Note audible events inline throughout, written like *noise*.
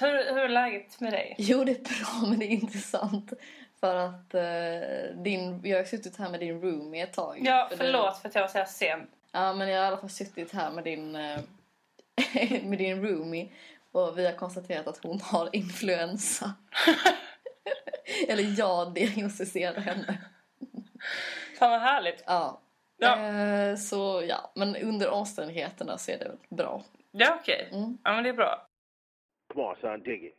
Hur, hur är läget med dig? Jo, det är bra, *laughs* men det är intressant. För att eh, din, jag har suttit här med din roomie ett tag. Ja, För förlåt för att jag var så här sen. Ja, men jag har i alla fall suttit här med din, eh, *laughs* med din roomie. Och vi har konstaterat att hon har influensa. *laughs* Eller jag diagnostiserade henne. Fan vad härligt. Ja. Ja. Eh, så ja, men under omständigheterna så är det väl bra. Ja, okej. Mm. Ja, men det är bra. Come on, son, dig it.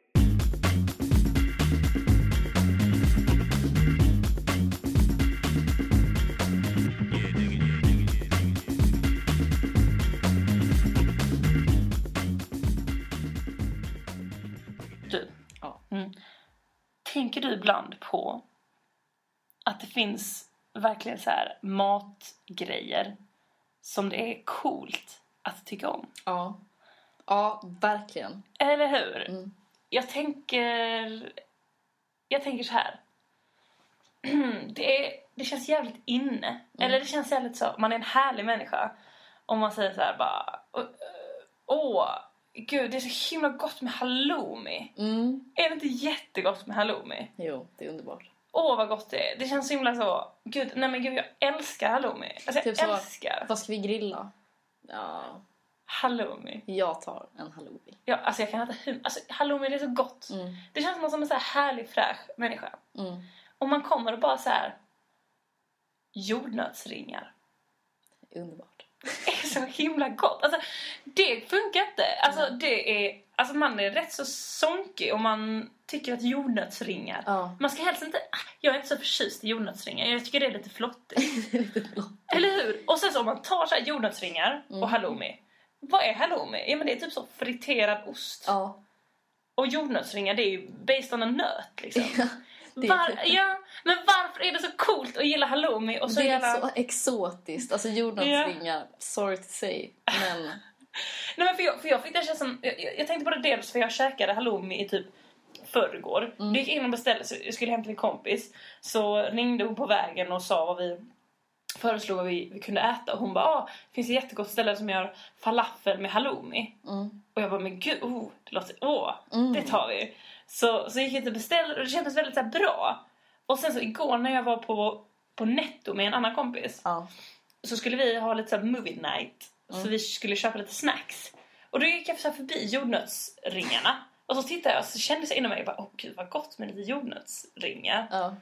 Du. Ja. Mm. Tänker du ibland på att det finns verkligen så här matgrejer som det är coolt att tycka om? Ja. Ja, verkligen. Eller hur? Mm. Jag tänker... Jag tänker så här. *clears throat* Det, är, det känns jävligt inne. Eller det känns jävligt så. Man är en härlig människa. Om man säger så här bara... Åh, gud det är så himla gott med halloumi. Mm. Är det inte jättegott med halloumi? Jo, det är underbart. Åh vad gott det är. Det känns så himla så... Gud, nej men gud jag älskar halloumi. Alltså jag Typ så- älskar Vad ska vi grilla? Ja, halloumi. jag tar en halloumi. Ja, alltså jag kan äta hur... Alltså halloumi det är så gott. Mm. Det känns som en, som en så här härlig fräsch människa. Mm. Man kommer och bara så här jordnötsringar. Underbart. *laughs* Det är så himla gott. Alltså, det funkar inte. Alltså, det är, alltså man är rätt så sonkig om man tycker att jordnötsringar... Ja. Man ska helst inte... ah, Jag är inte så förtjust i jordnötsringar. Jag tycker det är lite flottigt. *laughs* Lite. Eller hur? Och sen så om man tar så här jordnötsringar Mm. och halloumi. Vad är halloumi? Ja men det är typ så friterad ost. Ja. Och jordnötsringar det är ju based on a nöt liksom. *laughs* är Var, typ- ja, men varför är det så coolt att gilla halloumi och så det är jävla... så exotiskt. Alltså jordnötsringar, sorry to say. Men *laughs* Nej men för jag, för jag fick det som... Jag, jag, jag tänkte på det dels för jag käkade halloumi i typ förrgår. Mm. Du gick in och beställde, så jag skulle till en kompis. Så ringde hon på vägen och sa vad vi föreslog vad vi, vi kunde äta. Och hon bara, ah, det finns ett jättegott ställe som gör falafel med halloumi. mm. Och jag bara, men gud, oh, det låter, åh, Mm. det tar vi. Så, så gick jag till och beställde och det kändes väldigt så här, bra. Och sen så igår när jag var på, på Netto med en annan kompis ja. så skulle vi ha lite så här movie night. Mm. Så vi skulle köpa lite snacks. Och då gick jag så här förbi jordnötsringarna. Och så tittade jag och så kände jag inom mig, bara, åh gud vad gott med lite jordnötsringar. ja.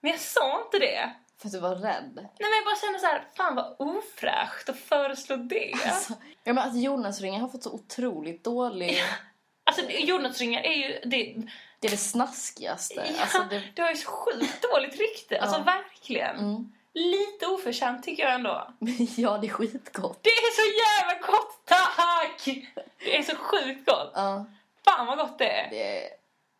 Men jag sa inte det. För att du var rädd. Nej men jag bara kände så här, fan vad ofräscht att föreslå det. Alltså, ja, men att jordnötsringar har fått så otroligt dålig... Alltså jordnötsringar är ju, det, Det är det snaskigaste. ja, Alltså, det... det har ju så sjukt dåligt rykte. Alltså Ja. verkligen. Mm. Lite oförtjänt tycker jag ändå. *laughs* ja, det är skitgott. Det är så jävla gott, tack! Det är så sjukt gott. Ja, Fan vad gott det är. det är,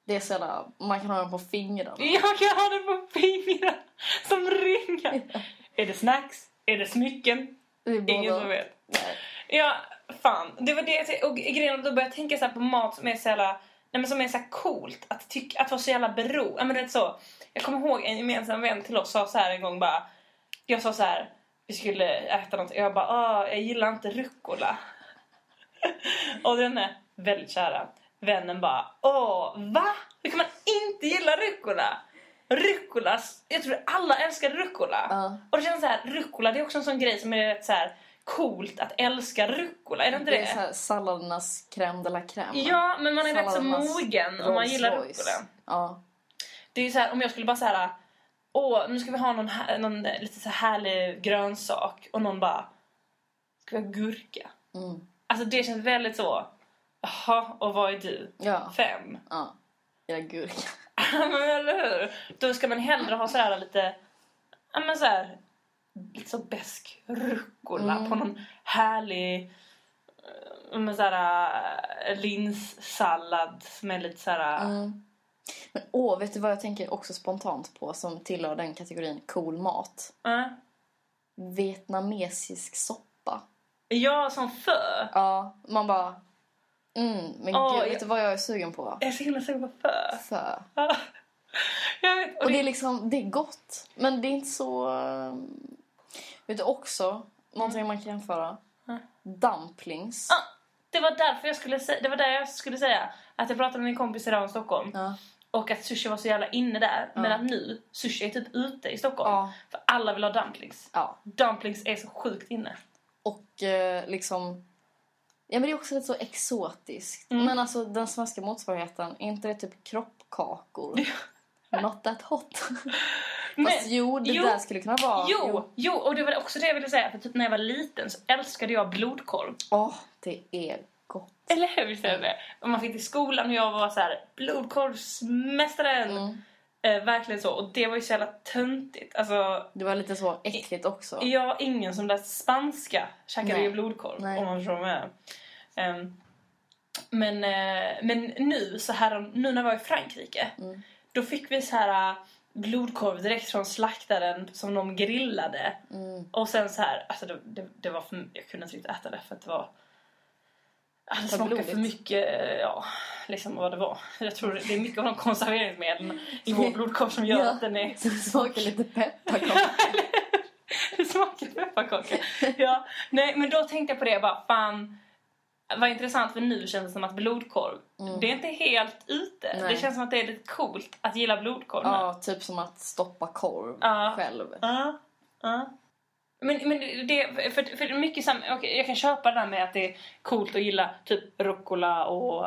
det är så jävla... Man kan ha den på fingrarna. Jag kan ha det på fingrar *laughs* som ringar. Är det snacks? Är det smycken? Det är Ingen som vet. Nej. Ja, fan. Det var det. Och grejen då började jag tänka så här på mat som är så jävla... Nej, men som är så coolt. Att, tycka, att vara så jävla bero. Ja, men det är så. Jag kommer ihåg en gemensam vän till oss sa så här en gång bara. Jag sa så här. Vi skulle äta något. Jag bara, ah, jag gillar inte rucola. *laughs* och den är väldigt kära. Vännen bara, åh, va? Hur kan man inte gilla rucola? Rucola, jag tror alla älskar rucola. Ja. Och det känns så här, rucola det är också en sån grej som är rätt så här coolt att älska rucola, är det inte det? Det är så salladernas crème de la crème. Ja, men man är rätt så mogen om man gillar rucola. Ja. Det är ju så här, om jag skulle bara så här, åh, nu ska vi ha någon, här, någon lite så här härlig grönsak och någon bara, ska vi ha gurka? Mm. Alltså det känns väldigt så, jaha, och vad är du? Ja. Fem? ja. Jag gurka. *laughs* men eller hur? Då ska man hellre ha så här lite, ja men så här, lite så besk rucola Mm. på någon härlig eh, med så här äh, linssallad som är lite så här... Mm. Men åh, vet du vad jag tänker också spontant på som tillhör den kategorin cool mat? äh. Vietnamesisk soppa. Ja, som fö. Ja, man bara... Mm, men Åh, gud, jag- vet du vad jag är sugen på? Jag är så himla sugen på fö. Fö. *laughs* jag vet. Och Och det det, är liksom, det är gott. Men det är inte så... um, Vet du också, någonting man kan jämföra? Mm. Dumplings. Ah, det var därför jag skulle säga, det var där jag skulle säga att jag pratade med min kompis idag om Stockholm Ja. och att sushi var så jävla inne där. Men Ja. att nu, sushi är typ ute i Stockholm. Ja. För alla vill ha dumplings. Dumplings är så sjukt inne. Och eh, liksom... Ja men det är också lite så exotiskt. Mm. Men alltså den svenska motsvarigheten, är inte det typ kroppkakor? Not that hot. *laughs* Fast jo, det jo, där skulle kunna vara... Jo, jo, och det var också det jag ville säga. För typ när jag var liten så älskade jag blodkorv. Åh, det är gott. Eller hur? Är det? Och man fick till skolan och jag var så här blodkorvsmästaren. Mm. Eh, verkligen så. Och det var ju så jävla töntigt. Alltså, Det var lite så äckligt också. har ingen som där spanska käkade ju blodkorv. Nej. Om man förstår vad jag men, eh, men nu, så här, nu när jag var i Frankrike. Mm. Då fick vi så här eh, blodkorv direkt från slaktaren som de grillade. Mm. Och sen så här, alltså det, det, det var för, jag kunde inte riktigt äta det för att det var det smakade för mycket, ja, liksom vad det var. Jag tror det är mycket av de konserveringsmedlen *laughs* i vår blodkorv som gör Ja. att den är... Så det smakar lite pepparkaka. *laughs* det smakar pepparkaka. Ja, nej men då tänkte jag på det bara, fan vad intressant för nu känns det som att blodkorv, det är inte helt ute. Mm. Nej. Det känns som att det är lite coolt att gilla blodkorv ja, typ som att stoppa korv Ja. själv. Ja, ja. Men, men det, för, för mycket sam, okej, jag kan köpa det där med att det är coolt att gilla typ rucola och,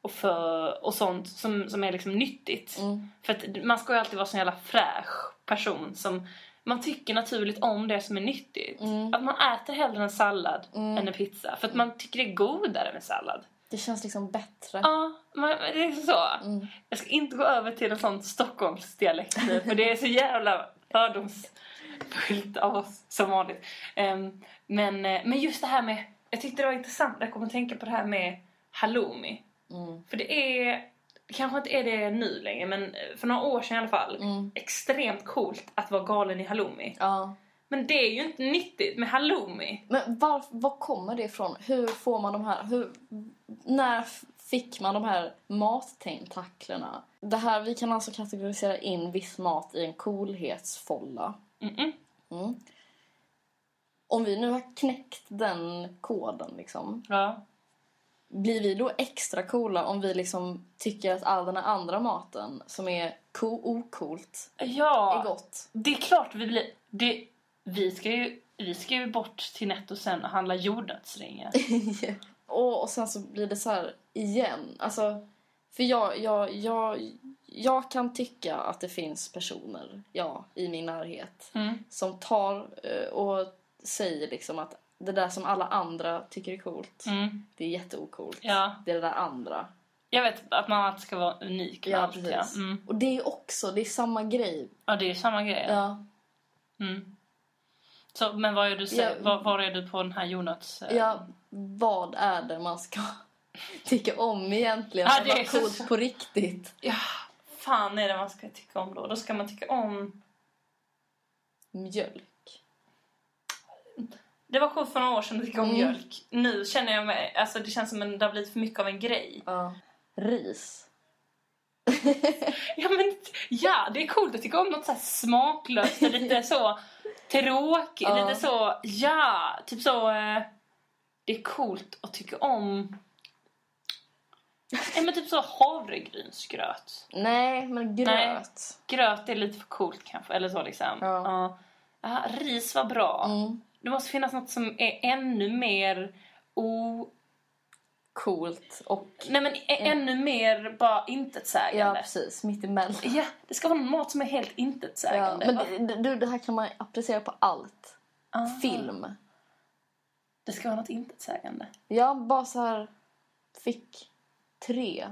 och, för, och sånt som, som är liksom nyttigt. Mm. För att man ska ju alltid vara så jävla fräsch person som man tycker naturligt om det som är nyttigt. Mm. Att man äter hellre en sallad än en pizza. För att man tycker det är godare med sallad. Det känns liksom bättre. Ja, man, det är så. Mm. Jag ska inte gå över till en sån Stockholmsdialekt nu, för det är så jävla fördomsfullt av oss som vanligt. Ehm, men, eh, men just det här med, jag tyckte det var intressant jag kom att tänka på det här med halloumi. Mm. För det är, kanske inte är det nu längre, men eh, för några år sedan i alla fall, Mm. extremt coolt att vara galen i halloumi. Ja. Men det är ju inte nyttigt med halloumi. Men var, var kommer det ifrån? Hur får man de här... Hur, när fick man de här mattentaklerna? Det här, vi kan alltså kategorisera in viss mat i en coolhetsfolla. Mm-mm. Mm. Om vi nu har knäckt den koden liksom. Ja. Blir vi då extra coola om vi liksom tycker att all den här andra maten som är co- ocoolt ja. är gott? Det är klart vi blir... Det, vi, ska ju, vi ska ju bort till Netto sen och handla jordnötsringar. *laughs* och, och sen så blir det så här igen. Alltså, för jag, jag, jag, jag kan tycka att det finns personer, ja, i min närhet Mm. som tar eh, och säger liksom att det där som alla andra tycker är coolt, Mm. det är jätteocoolt. Ja. Det är det där andra. Jag vet att man alltid ska vara unik Ja, allt. precis. Ja. Mm. Och det är också, det är samma grej. ja, det är samma grej. Ja. Mm. Så, men vad är du, Ja. var, var är du på den här jordnöts... eh, Ja, vad är det man ska *laughs* tycka om egentligen? Ja, det är det så- coolt på riktigt. ja, fan är det man ska tycka om då? Då ska man tycka om... Mjölk. Det var coolt för några år sedan att om Mm. mjölk. Nu känner jag mig... Alltså det känns som en, det har blivit för mycket av en grej. Ja. Ris. *laughs* Ja, men ja, det är coolt att tycka om något så här smaklöst och lite så *laughs* tråkigt. Ja. Lite så, ja, typ så... Eh, det är coolt att tycka om... Ja, men typ så havregrynsgröt. Nej, men gröt. Gröt är lite för coolt kanske, eller så liksom. Ja. Ja. Ja, ris var bra. Mm. Det måste finnas något som är ännu mer o... Coolt och... Nej men ä- ännu mer bara Ja, intetsägande. precis. Mitt emellan. Ja, det ska vara någon mat som är helt Ja, intetsägande. men va? det, du, det här kan man applicera på allt. Ah. Film. Det ska vara något intetsägande. Jag bara så här fick tre.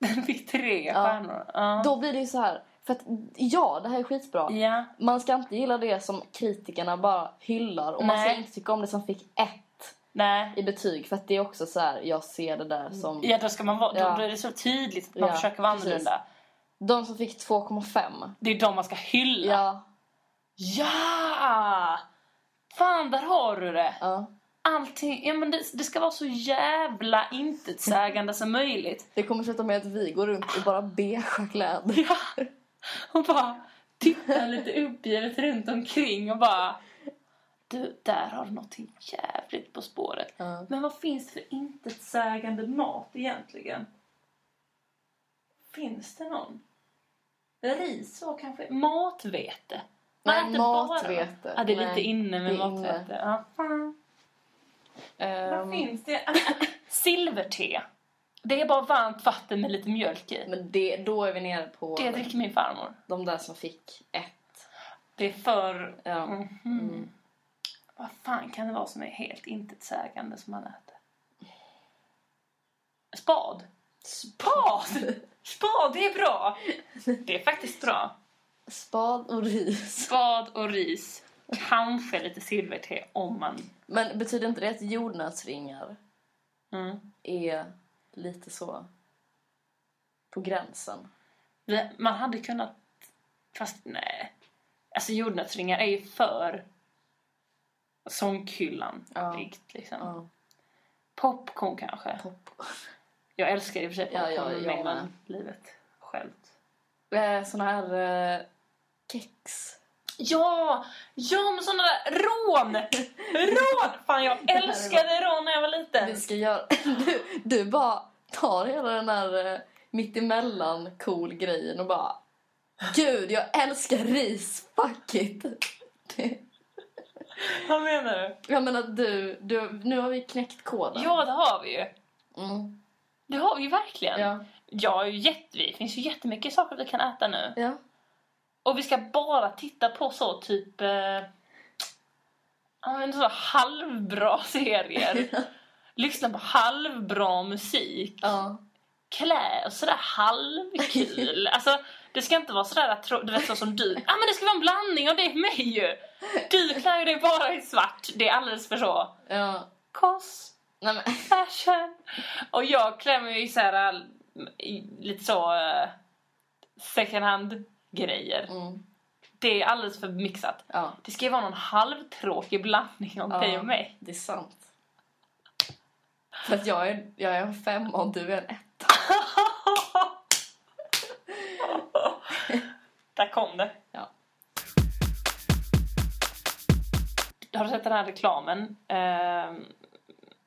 Den *laughs* fick tre Ja. stjärnor. Ja. Då blir det ju så här. För att ja, det här är skitbra. Ja. Man ska inte gilla det som kritikerna bara hyllar. Och man ska Nej. inte tycka om det som fick ett Nej. i betyg. För att det är också så här, jag ser det där som... Ja, då ska man vara... Ja. Då, då är det så tydligt att man Ja, försöker vara precis. annorlunda. De som fick 2,5. Det är de man ska hylla. Ja, Ja! Fan, där har du det. ja. Allting, ja men det, det ska vara så jävla intetsägande som möjligt. Det kommer sluta med att vi går runt i bara beigea *laughs* kläder. Ja. Och bara tittar lite uppgivet runt omkring och bara... Du, där har du någonting jävligt på spåret. Ja. Men vad finns det för intetsägande mat egentligen? Finns det någon? Ris var kanske... Matvete. Nej, äter bara- matvete. Ja, det är Nej, lite inne med är inne. matvete. Ja. Ehm, Vad finns det? *laughs* Silverte. Det är bara varmt vatten med lite mjölk i. Men det, då är vi nere på Det dricker min farmor. de där som fick ett. Det är för... Ja. Mhm. Mm. Vad fan kan det vara som är helt intetsägande som man äter? Spad. Spad! Spad, det är bra! Det är faktiskt bra. Spad och ris. Spad och ris. Kanske lite silverte om man... Men betyder inte det att jordnötsringar Mm. är lite så på gränsen? Man hade kunnat... Fast nej. Alltså jordnötsringar är ju för sånghyllan. Ja. Liksom. Ja. Popcorn kanske. Popcorn. Jag älskar i och för sig Ja, popcorn ja, jag mer än livet självt. Eh, såna här eh, kex. Ja! Ja, men sådana där rån! Rån! Fan, jag älskade rån när jag var liten. Vi ska göra... *laughs* Du, du bara tar hela den där eh, mittemellan cool grejen och bara... Gud, jag älskar ris! Fuck it! Det, *laughs* Vad menar du? jag menar att du, du... Nu har vi knäckt koden. Ja, det har vi ju. Mm. Det har vi ju verkligen. Ja. Ja, ju jätte, det finns ju jättemycket saker vi kan äta nu. Ja. Och vi ska bara titta på så typ... Eh, men så halvbra *laughs* serier. Lyssna på halvbra musik. ja. Klä och sådär halvkul. *laughs* alltså, det ska inte vara sådär du vet så som du. Ja ah, men det ska vara en blandning av det och mig ju. Du klär ju dig bara i svart. Det är alldeles för så. ja. Kos, Nej, fashion. Och jag klär mig i såhär i lite så uh, second hand grejer. mm. Det är alldeles för mixat. Ja. Det ska ju vara någon halvtråkig blandning av Ja. dig och mig. Det är sant. För att jag är, jag är en femma och du är en etta. *laughs* Där kom det. Ja. Har du sett den här reklamen? Ehm,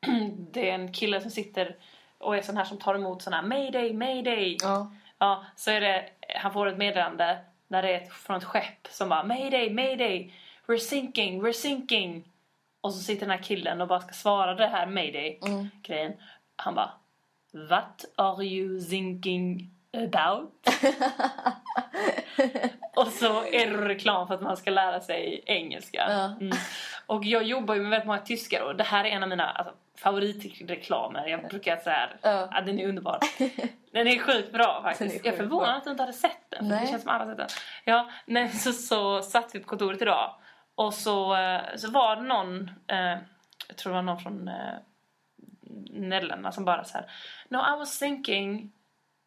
*clears throat* det är en kille som sitter och är sån här som tar emot sån här mayday, mayday. Ja. Ja, så är det, han får ett meddelande när det är ett, från ett skepp som bara mayday, mayday, we're sinking, we're sinking. Och så sitter den här killen och bara ska svara det här mayday Mm. Han bara What are you thinking about? *laughs* *laughs* och så är det reklam för att man ska lära sig engelska. Ja. Mm. Och jag jobbar ju med väldigt många tyskar och det här är en av mina alltså, favoritreklamer. Jag brukar säga Ja. ja, den är underbar. *laughs* Den är sjukt bra faktiskt. är Jag är sjukt förvånad att du inte hade sett den. För Nej. det känns som alla sett den. Ja, nej, så, så satt vi på kontoret idag. Och så, eh, så var det någon, eh, jag tror det var någon från eh, Nederländerna som bara så här. No, I was thinking...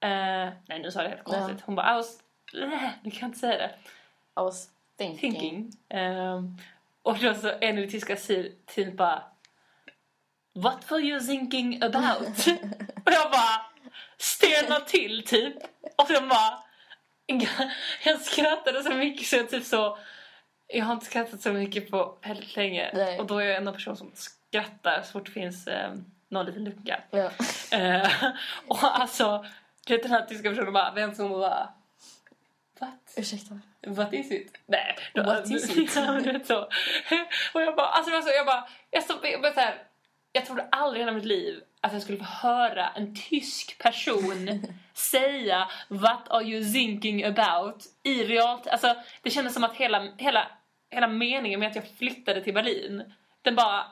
Eh, nej, nu sa jag det helt konstigt. Hon bara, I was... Nej, *laughs* du kan inte säga det. I was thinking. Thinking. Ehm, och då så en i tyska teamet bara What were you thinking about? *laughs* och jag bara stelnar till typ. Och sen bara jag skrattade så mycket så jag typ så jag har inte skrattat så mycket på väldigt länge. Nej. Och då är jag en av person som skrattar så fort det finns eh, någon liten lucka. Ja. Eh, *laughs* och alltså, du vet den här tyska personen bara vänder sig om och bara What? Ursäkta. What is it? Nej. Då, What is it? *laughs* Ja, vet så. Och jag bara, alltså det var så, jag bara, jag, så, jag, bara så här, jag trodde aldrig i hela mitt liv att jag skulle få höra en tysk person *laughs* säga What are you thinking about? I realt, alltså det kändes som att hela, hela, hela meningen med att jag flyttade till Berlin, den bara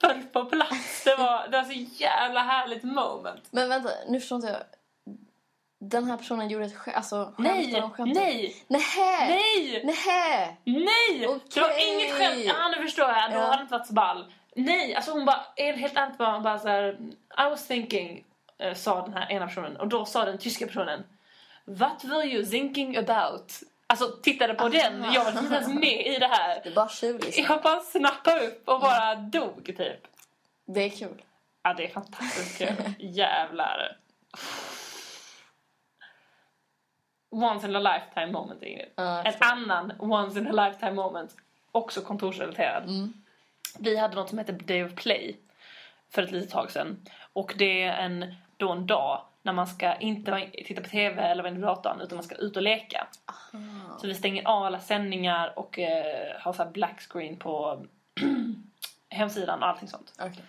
föll på plats. Det var, det var så jävla härligt moment. Men vänta, nu förstår inte jag. Den här personen gjorde ett skämt. Alltså, skämtade Nej, skämtet? nej, Nähä! nej! Nähä! Nej! Det var inget skämt. Ja, nu förstår jag. Då Ja. hade det inte varit så ball. Nej, alltså hon bara, en helt ärligt bara, bara så här, I was thinking, eh, sa den här ena personen. Och då sa den tyska personen, What were you thinking about? Alltså tittade på den. Jag var inte ens med i det här. Det bara tjuvlyssna. Jag bara snappade upp och bara dog typ. Det är kul. Ja, det är fantastiskt kul. *laughs* Jävlar. Once in a lifetime moment, Ingrid. Jag En annan once in a lifetime moment, också kontorsrelaterad. Mm. Vi hade något som hette Day of Play för ett litet tag sedan. Och det är en, då en dag när man ska inte titta på TV eller vara inne på datorn utan man ska ut och leka. Så vi stänger av alla sändningar och eh, har så black screen på *clears throat* hemsidan och allting sånt. Okej.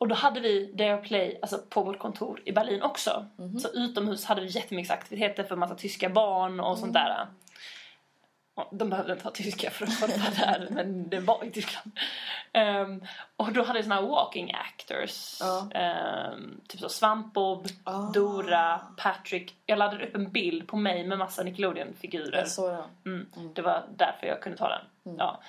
Och då hade vi Dare Play alltså på vårt kontor i Berlin också. Mhm. Så utomhus hade vi jättemycket aktiviteter för massa tyska barn och sånt där. Och de behövde inte ha tyska för att vara där, men det var i Tyskland. Ehm, och då hade vi såna här walking actors. Ja. Ehm, typ så Svampbob, Ah. Dora, Patrick. Jag laddade upp en bild på mig med massa Nickelodeon-figurer. Den. Mm. Det var därför jag kunde ta den. Ja.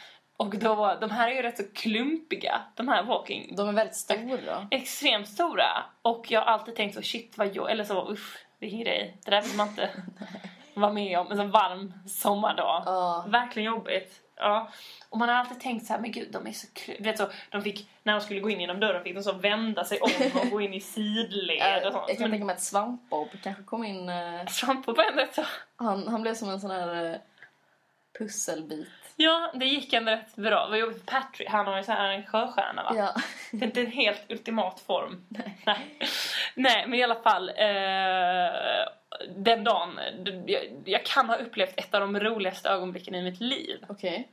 Och då var, de här är ju rätt så klumpiga, de här walking. De är väldigt stora. Extremt stora. Och jag har alltid tänkt så, shit vad jag, eller så, usch, vilken grej. Det där vill man inte *laughs* vara med om en sån varm sommardag. Ja. Verkligen jobbigt. Ja. Och man har alltid tänkt så här, men gud de är så kul. Vet så, de fick, när de skulle gå in genom dörren fick de så vända sig om och gå in i sidled och Jag sånt. kan Men tänka mig att Svampbob kanske kom in... eh, Svamp på ändå så. Han, han blev som en sån här eh, pusselbit. Ja, det gick ändå rätt bra. Vad jobbigt för Patrick, han har ju så här en sjöstjärna va? Ja. Det är inte en helt ultimat form. Nej. Nej, men i alla fall. Eh, den dagen. Jag, jag kan ha upplevt ett av de roligaste ögonblicken i mitt liv. Okej.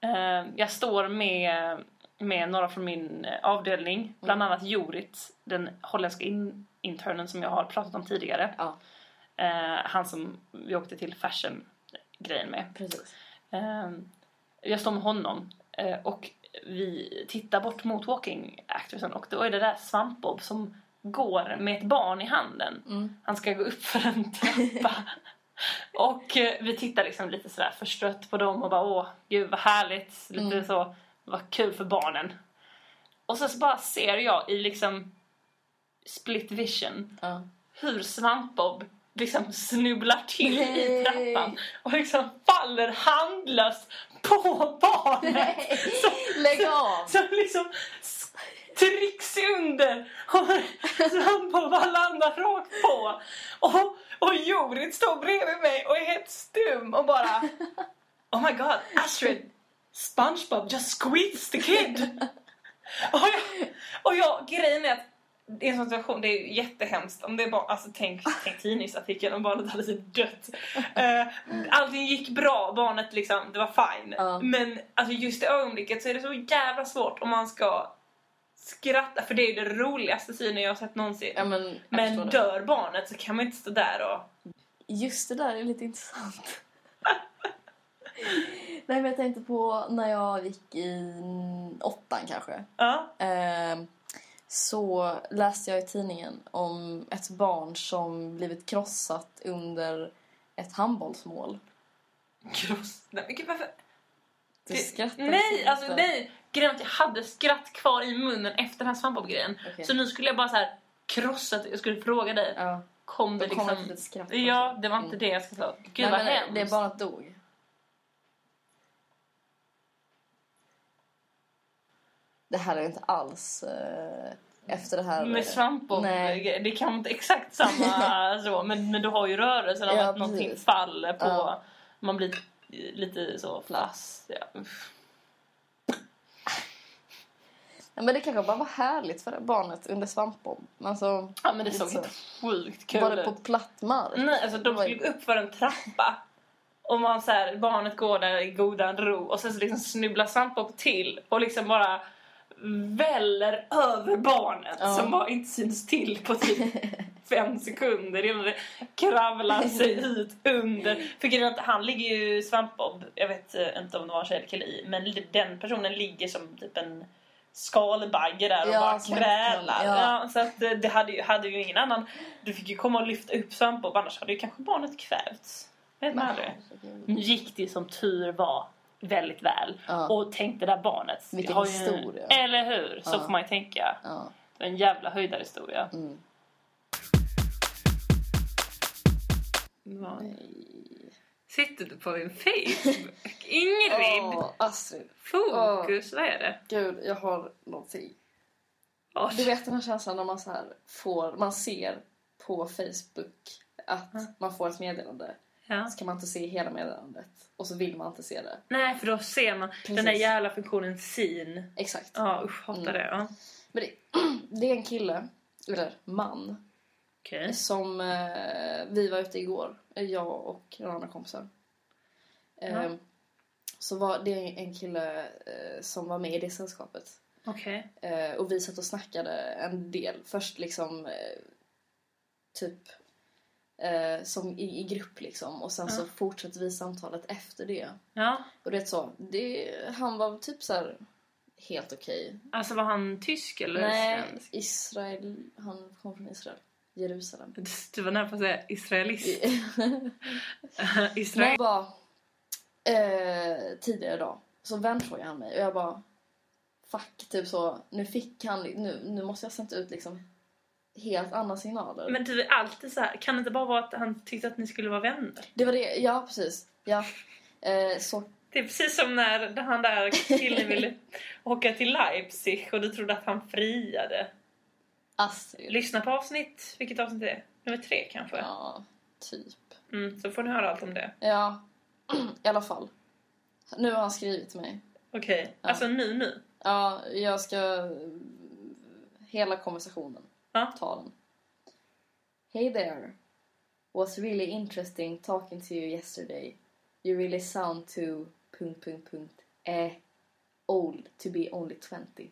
Eh, jag står med, med några från min avdelning. Bland annat Jorit, den holländska in, internen som jag har pratat om tidigare. Ja, Eh, han som vi åkte till fashion-grejen med. precis. Ehm, jag står med honom eh, och vi tittar bort mot walking actorsen och då är det där Svampbob som går med ett barn i handen. Mm. Han ska gå upp för en trappa. *laughs* och eh, vi tittar liksom lite sådär förstrött på dem och bara åh gud vad härligt. Lite Mm. så, vad kul för barnen. Och så, så bara ser jag i liksom split vision Ja. hur Svampbob liksom snubblar till i Nej. trappan och liksom faller handlöst på barnet. Nej, Som, lägg av! som liksom s- trycks under och Svampbob bara landar rakt på. Och, och Jorit står bredvid mig och är helt stum och bara Oh my god, Astrid! SpongeBob just squeezed the kid! *laughs* och, jag, och jag, grejen är att i en sån situation, det är jättehemskt. Om det är bara, alltså tänk, tänk tidningsartikeln om barnet hade typ dött. Uh, *laughs* allting gick bra, barnet liksom, det var fine. Ja. Men alltså just i ögonblicket så är det så jävla svårt om man ska skratta, för det är ju det roligaste synen jag har sett någonsin. Ja, men, Men dör barnet så kan man inte stå där och... Just det där är lite intressant. *laughs* Nej, men jag tänkte på när jag gick i åttan kanske. Ja. Så läste jag i tidningen om ett barn som blivit krossat under ett handbollsmål. Gross. Nej, men gud, varför? Du Det- skrattar nej, inte. alltså nej! Grejen att jag hade skratt kvar i munnen efter den här svampbob-grejen. Okej. Så nu skulle jag bara så här krossa, jag skulle fråga dig. Ja, Kom det då kom liksom... litet skratt. Ja, det var inte Mm. det jag skulle säga. Gud Nej, vad hemskt. Det barnet dog. Det här är inte alls eh, efter det här... Med svampbob, Nej. det kan inte exakt samma *laughs* så, men, men du har ju rörelsen av Ja, att någonting precis. faller på, Ja. man blir lite så flass. Ja. Ja, men det kanske bara var härligt för det barnet under svampbob. Alltså, ja men det såg så. sjukt kul Var det på platt mark? Nej, alltså de skulle upp för en trappa. Och man så här, barnet går där i godan ro och sen så liksom snubblar Svampbob till och liksom bara väller över barnet Ja. som bara inte syns till på typ *laughs* fem sekunder innan det kravlar sig *laughs* ut under. För grejen att han ligger ju Svampbob, jag vet eh, inte om det var en tjej eller kille i, men den personen ligger som typ en skalbagge där och Ja, bara krälar. ja. Ja, så att eh, det hade ju, hade ju ingen annan du fick ju komma och lyfta upp Svampbob annars hade ju kanske barnet kvävts. Vet man aldrig. Nu gick det ju som tur var väldigt väl. Ja. Och tänk det där barnet. Vilken har ju- historia. Eller hur? Så Ja. får man ju tänka. Ja. Det är en jävla höjdarhistoria. Mm. Vad- Sitter du på din Facebook? *laughs* Ingrid! Åh, Astrid. Fokus, vad är det? Gud, jag har någonting. Åh, Du vet den här känslan när man så här får, man ser på Facebook att man får ett meddelande. Ja. Så kan man inte se hela meddelandet. Och så vill man inte se det. Nej, för då ser man den där Precis. jävla funktionen sin. Exakt. Ja, usch, hatar Mm. det. Ja. Men det, *clears throat* det är en kille, eller man, Okej. Som eh, vi var ute igår, eh, jag och några andra kompisar. Eh, Ja. Så var det en kille eh, som var med i det sällskapet. Okej. Eh, och vi satt och snackade en del. Först liksom eh, typ eh, som i, i grupp liksom. Och sen så Ja. fortsatte vi samtalet efter det. Ja. Och det är så, det, han var typ så här helt okej. Alltså var han tysk eller Nej, svensk? Israel, han kom från Israel. Jerusalem. Du var nära på att säga israelist. *laughs* *laughs* Israel. bara eh, tidigare idag så vänfrågade han mig och jag bara fuck, typ så, nu fick han, nu, nu måste jag sänt ut liksom helt andra signaler. Men du är alltid så här. Kan det inte bara vara att han tyckte att ni skulle vara vänner? Det var det, ja precis. Ja. Eh, så, Det är precis som när han där killen ville *laughs* åka till Leipzig och du trodde att han friade. Astrid. Lyssna på avsnitt, vilket avsnitt är det? Nummer tre kanske? Ja, typ. Mm, så får ni höra allt om det. Ja, *clears throat* i alla fall. Nu har han skrivit till mig. Okej, Ja. alltså nu nu. Ja, jag ska... Hela konversationen. Ja. Ta den. Hey there. Was really interesting talking to you yesterday. You really sound too... Punkt, punkt, punkt. Eh. Old to be only 20.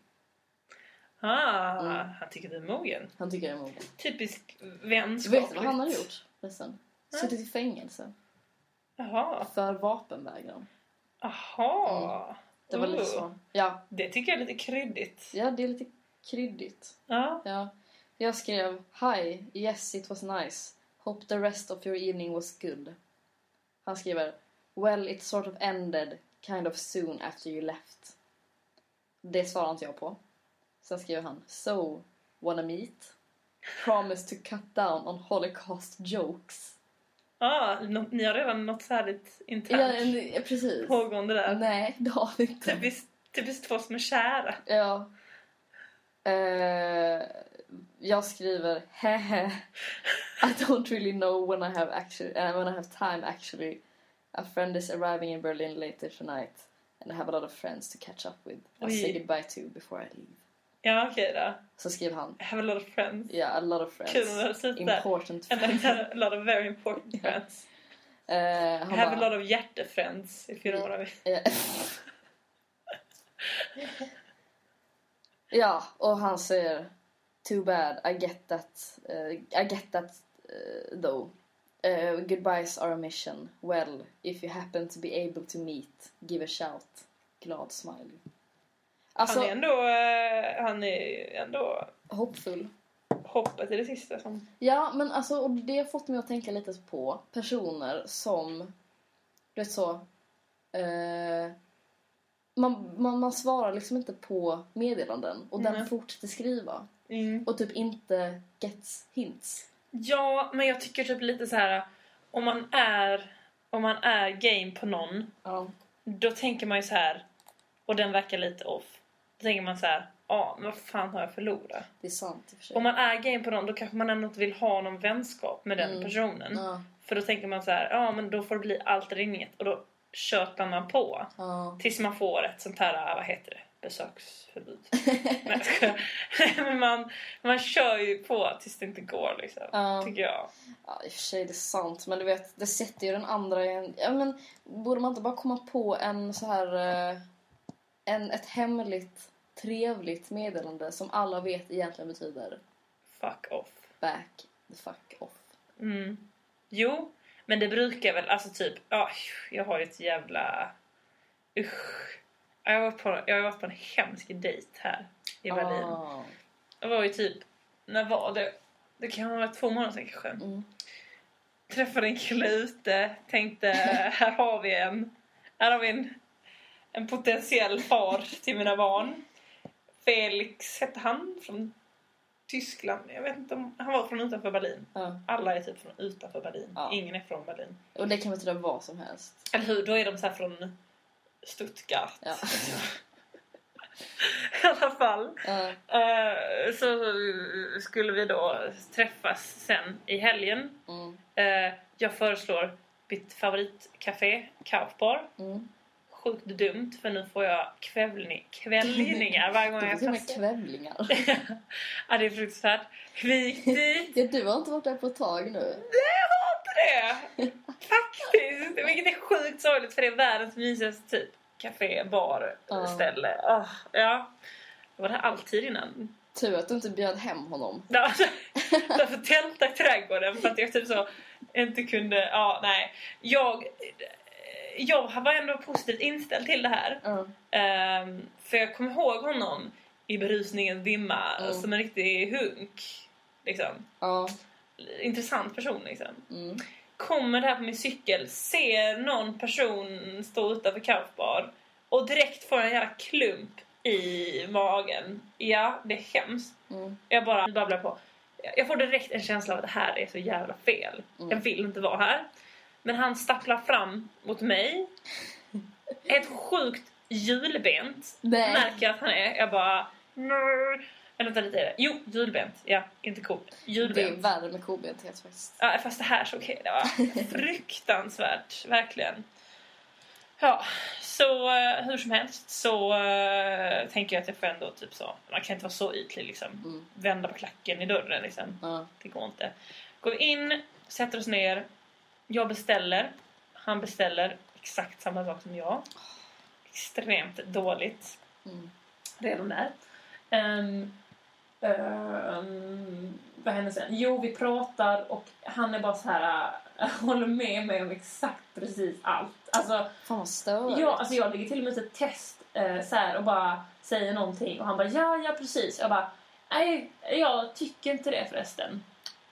Ah, Mm. han tycker du är mogen. Han tycker jag är mogen. Typisk vänskapligt. Vet du vad han har gjort? Förresten? Suttit i fängelse. Jaha. För vapenvägran. Jaha. Det var lite Oh. så. Ja, Det tycker jag är lite kryddigt. ja det är lite kryddigt. Ja. Ja. Jag skrev Hi, yes it was nice. Hope the rest of your evening was good. Han skriver Well it sort of ended kind of soon after you left. Det svarar inte jag på. Sen skriver han So, wanna meet? Promise to cut down on holocaust jokes. Ah, nå- ni har redan något färdigt Ja, internt en- precis. pågående där. Nej, det har vi inte. Typiskt, typiskt två som är kära. Ja. Eh, jag skriver hehe. I don't really know when I have actually uh, when I have time actually. A friend is arriving in Berlin later tonight and I have a lot of friends to catch up with. Say Oj. goodbye to before I leave. Ja, okej då. Så skrev han I have a lot of friends. Yeah, a lot of friends. Kul. Important And I friends. have a lot of very important *laughs* friends. Eh, I have a bara, lot of hjärtefriends, if you know what I mean. *laughs* Ja, och han säger Too bad, I get that, uh, I get that uh, though. Uh, goodbyes are a mission. Well, if you happen to be able to meet, give a shout. Glad smiley. Alltså, Han är ändå, han är ändå hoppfull. hoppet i det sista som... Ja, men alltså, och det har fått mig att tänka lite på personer som, du vet så, eh, man, man, man svarar liksom inte på meddelanden och den Nej. fortsätter skriva. Mm. Och typ inte gets hints. Ja, men jag tycker typ lite så här om man är om man är game på någon, Ja. då tänker man ju så här och den verkar lite off. Då tänker man så här, ja, men vad fan har jag förlorat? Det är sant i och för sig. Om man är game på någon, då kanske man ändå inte vill ha någon vänskap med den Mm. personen. Ja, För då tänker man så här, ja men då får det bli allt eller inget. Och då tjötar man på. ja. Tills man får ett sånt här, vad heter det? Besöksförbud. *laughs* Men man, man kör ju på tills det inte går liksom. Ja. Tycker jag. ja, i och för sig det är sant. Men du vet, det sätter ju den andra i en... Ja, men borde man inte bara komma på en så här... eh, En, ett hemligt, trevligt meddelande som alla vet egentligen betyder Fuck off. back the fuck off. Mm. Jo, men det brukar väl, alltså typ, ja, jag har ju ett jävla... Usch. Jag varit på, jag har varit på en hemsk dejt här i Berlin. Ah. Det var ju typ, när var det? Det kan ha varit två månader sedan kanske. Mm. Träffade en kille ute, tänkte här har vi en, här har vi en, en potentiell far till mina barn. Felix hette han, från Tyskland. Jag vet inte om, han var från utanför Berlin. Ja. Alla är typ från utanför Berlin. Ja. Ingen är från Berlin. Och det kan betyda vad som helst. Eller hur? Då är de så här från Stuttgart. Ja. *laughs* I alla fall. Ja. Eh, så skulle vi då träffas sen i helgen. Mm. Eh, jag föreslår mitt favoritcafé, Kaufbar. Mm. sjukt dumt för nu får jag kvällning, kvällningar varje gång jag passar. kvävlingar. *laughs* ja, det är fruktansvärt. Vi gick dit. Ja, du har inte varit där på ett tag nu. Nej, jag har inte det! Faktiskt! Vilket är sjukt sorgligt för det är världens mysigaste typ café, bar, Ja. ställe. Ah, ja. Jag var där alltid innan. Tur att du inte bjöd hem honom. *laughs* Ja, Därför tälta i trädgården för att jag typ så inte kunde, ja nej. Jag, jag var ändå positivt inställd till det här. Ja. Ehm, för jag kommer ihåg honom i berusningens dimma Mm. som en riktig hunk. Liksom. Ja. Intressant person liksom. Mm. Kommer där på min cykel, ser någon person stå utanför kaffebar och direkt får jag en jävla klump i magen. Ja, det är hemskt. Mm. Jag bara babblar på. Jag får direkt en känsla av att det här är så jävla fel. Mm. Jag vill inte vara här. Men han stapplar fram mot mig. Ett sjukt hjulbent. Nej. Märker att han är. Jag bara... Nej. Eller vänta lite. Jo, hjulbent. Ja, inte cool. Det är värre med kobenthet faktiskt. Ja, fast det här så okej. Det var *laughs* fruktansvärt. Verkligen. Ja, så eh, hur som helst så eh, tänker jag att jag får ändå typ så. Man kan inte vara så ytlig liksom. Mm. Vända på klacken i dörren liksom. Ja. Det går inte. Går vi in, sätter oss ner. Jag beställer. Han beställer exakt samma sak som jag. Extremt dåligt Mm. redan där. Um, um, vad händer sen? Jo, vi pratar och han är bara så här äh, *laughs* håller med mig om exakt precis allt. Alltså, Fan vad störigt. Ja, alltså jag ligger till och med ett test eh, så här, och bara säger någonting och han bara ja, ja precis. Jag bara nej, jag tycker inte det förresten.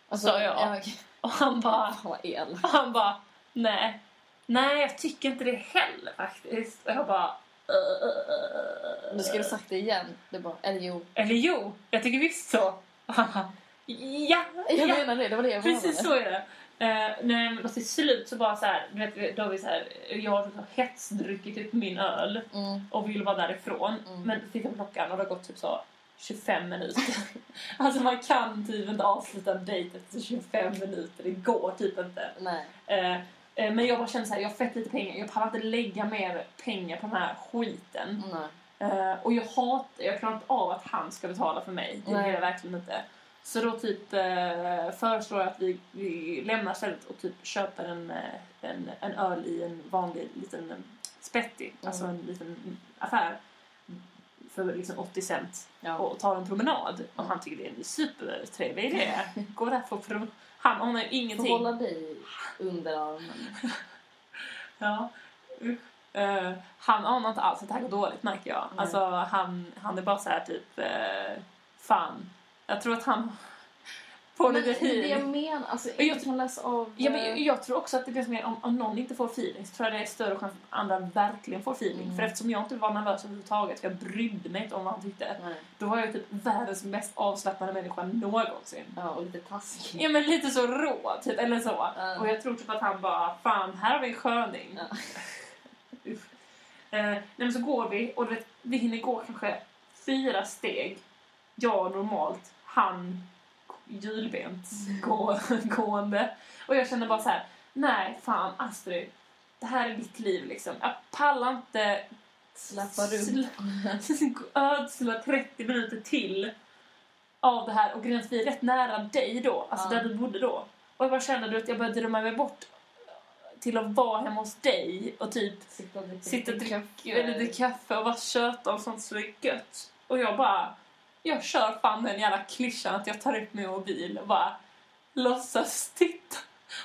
alltså, sa jag. Ja, okej. Och han bara, *laughs* vad el. och han bara nej, nej jag tycker inte det heller faktiskt. Och jag bara uh, Nu ska du sagt det igen. Du bara, eller jo. Eller jo, jag tycker visst så. *laughs* Ja, Jag ja. menar det, det var det jag menade. Precis så är det. Uh, nej, men till slut så bara så här, du vet, då har vi så här, jag har hetsdruckit typ min öl. Mm. och vill vara därifrån. Mm. Men tittar på klockan och det har gått typ så 25 minuter. *laughs* alltså man kan typ inte avsluta en dejt efter 25 minuter. Det går typ inte. Nej. Eh, men jag bara känner så här, jag har fett lite pengar. Jag pallar inte lägga mer pengar på den här skiten. Eh, och jag hatar, jag klarar inte av att han ska betala för mig. Det vill jag verkligen inte. Så då typ eh, föreslår jag att vi, vi lämnar stället och typ köper en, eh, en, en öl i en vanlig liten eh, spetti, alltså en liten affär för liksom 80 cent Ja. och tar en promenad. Och han tycker det är en supertrevlig idé. *laughs* Går där för prom- Han anar ju Får ingenting. hålla dig under armen. *laughs* Ja. Usch. Eh, han anar inte alls att det här går dåligt märker jag. Nej. Alltså han, han är bara så här typ uh, fan. Jag tror att han får Men det det jag menar. Alltså, jag- jag kan läsa av... Ja, men eh, jag, jag tror också att det är som är, om, om någon inte får feeling så tror jag det är större chans att andra verkligen får feeling. Mm. För eftersom jag inte var nervös överhuvudtaget, för jag brydde mig inte om vad han tyckte. Nej. Då var jag typ världens mest avslappnade människa någonsin. Ja, och lite taskig. Ja men lite så rå, typ, eller så. Ja. Och jag tror typ att han bara, fan här har vi en sköning. Ja. *laughs* Eh, men så går vi och vet, vi hinner gå kanske fyra steg. Jag normalt, han hjulbent gå, gående. Och jag känner bara så här: nej fan Astrid, det här är ditt liv liksom. Jag pallar inte Släppa runt. sl- *laughs* ödsla 30 minuter till av det här och grejen vi är rätt nära dig då, alltså Ja. där du bodde då. Och jag bara kände att jag började drömma mig bort till att vara hemma hos dig och typ Sitta och dricka sitta och dricka kaffe och bara köta och sånt så det är gött. Och jag bara, jag kör fan den jävla klyschan att jag tar upp min mobil och bara låtsas titta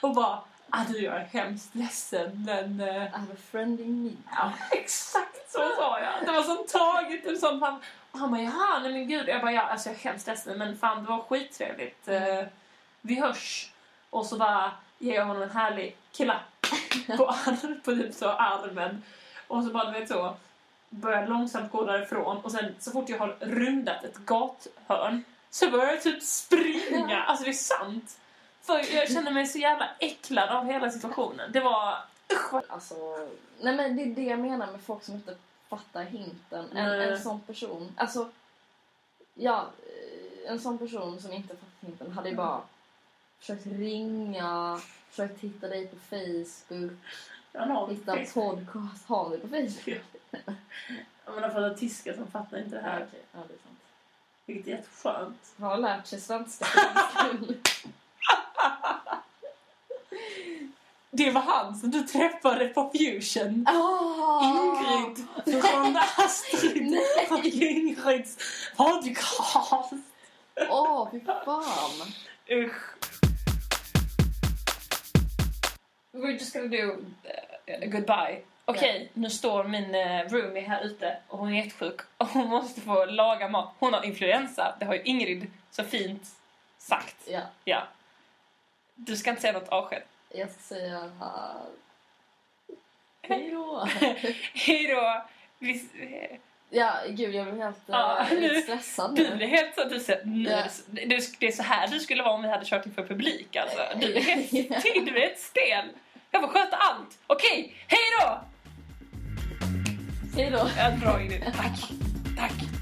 och bara, ah du jag är hemskt ledsen men eh, I have a friend in me. Ja, *laughs* exakt så sa jag. Det var som taget ur sånt. Han, han bara, jaha, nej men gud. Jag bara, ja, alltså jag är hemskt ledsen men fan det var skittrevligt. Eh, vi hörs. Och så bara ger jag honom en härlig klapp på, *laughs* ar- på typ så armen. Och så bara, du vet så, börjar långsamt gå därifrån. Och sen så fort jag har rundat ett gathörn så börjar jag typ springa. *laughs* Alltså det är sant. För jag känner mig så jävla äcklad av hela situationen. Det var, usch Alltså, nej men det är det jag menar med folk som inte fattar hinten. En, en sån person, alltså, ja, eh, en sån person som inte fattar hinten hade ju bara försökt ringa, försökt hitta dig på Facebook, Hitta podcast. Har vi på Facebook? Ja, men han pratar tyska han fattar inte det Ja, här. okej. Ja, det är sant. Vilket är jätteskönt. Har lärt sig svenska. *laughs* Det var han som du träffade på Fusion. Oh! Ingrid från Astrid och Ingrids podcast. Åh, fy fan. Usch. We're just gonna do uh, goodbye. Okej, nu står min uh, roomie här ute och hon är jättesjuk och hon måste få laga mat. Hon har influensa, det har ju Ingrid så fint sagt. Ja, Ja. Du ska inte säga något avsked. jag ska säga... *laughs* Hej då. *laughs* Hej då! Vi- Ja, gud, jag blir helt Ja, nu- lite stressad Du nu. blir helt så... Du, ser- nu, Ja. är det så- du, det är så här du skulle vara om vi hade kört inför publik. Alltså. Du, är *laughs* helt, du är helt stel. Jag får sköta allt. Okej, hej då! Hej då. Ja, bra Ingrid. Tack. Tack.